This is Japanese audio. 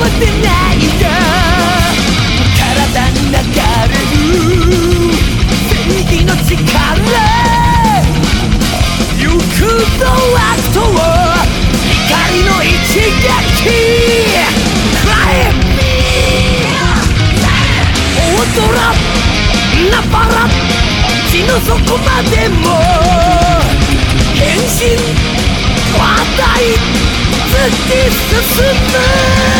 ない体に流れる正の力行くぞあと怒りの一撃 Cry 大空ナパラ地の底までも変身話題突き進む